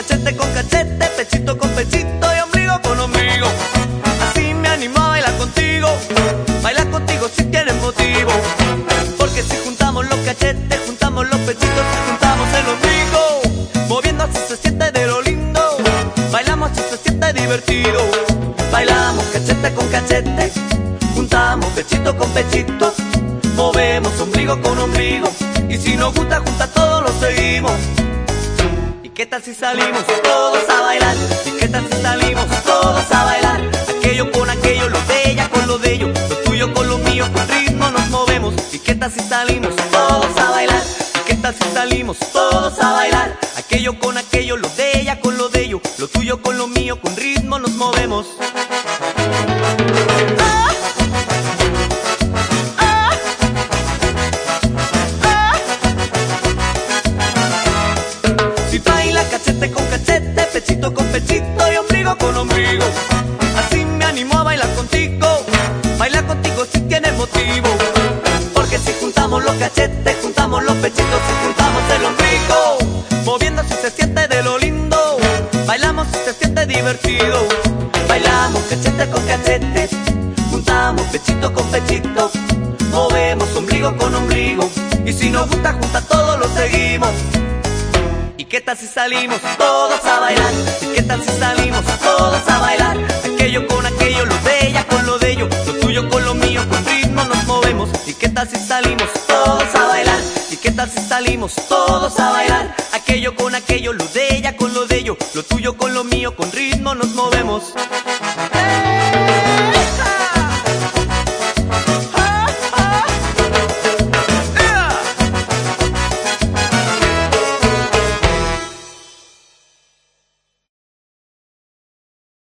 cachete con cachete, pechito con pechito y ombligo con ombligo. Así me animo a bailar contigo, baila contigo si tienes motivo. Porque si juntamos los cachetes, juntamos los pechitos y juntamos el ombligo. Moviendo así se siente de lo lindo, bailamos así se siente divertido. Bailamos cachete con cachete, juntamos pechito con pechito, movemos ombligo con ombligo. Y si nos gusta, juntamos tal si salimos todos a bailar? ¿Y qué tal si salimos todos a bailar? Aquello con aquello, lo de ella con lo de ellos, lo tuyo con lo mío, con ritmo nos movemos. ¿Y qué tal si salimos todos a bailar? ¿Y qué tal si salimos todos a bailar? Aquello con aquello, lo de ella con lo de ellos, lo tuyo con lo mío, con ritmo nos movemos. Si cachete con cachete, pechito con pechito y ombligo con ombligo. Así me animo a bailar contigo. Baila contigo si tienes motivo. Porque si juntamos los cachetes, juntamos los pechitos y juntamos el ombligo. Moviendo si se siente de lo lindo. Bailamos si se siente divertido. Bailamos cachete con cachete. Juntamos pechito con pechito. Movemos ombligo con ombligo. Y si nos gusta, junta todo lo seguimos. ¿Y qué tal si salimos todos a bailar? ¿Y qué tal si salimos todos a bailar? Aquello con aquello, lo de ella con lo de ellos, lo tuyo con lo mío, con ritmo nos movemos. ¿Y qué tal si salimos todos a bailar? ¿Y qué tal si salimos todos a bailar? Aquello con aquello, lo de ella con lo de ellos, lo tuyo con lo mío, con ritmo nos movemos. ¡Eh!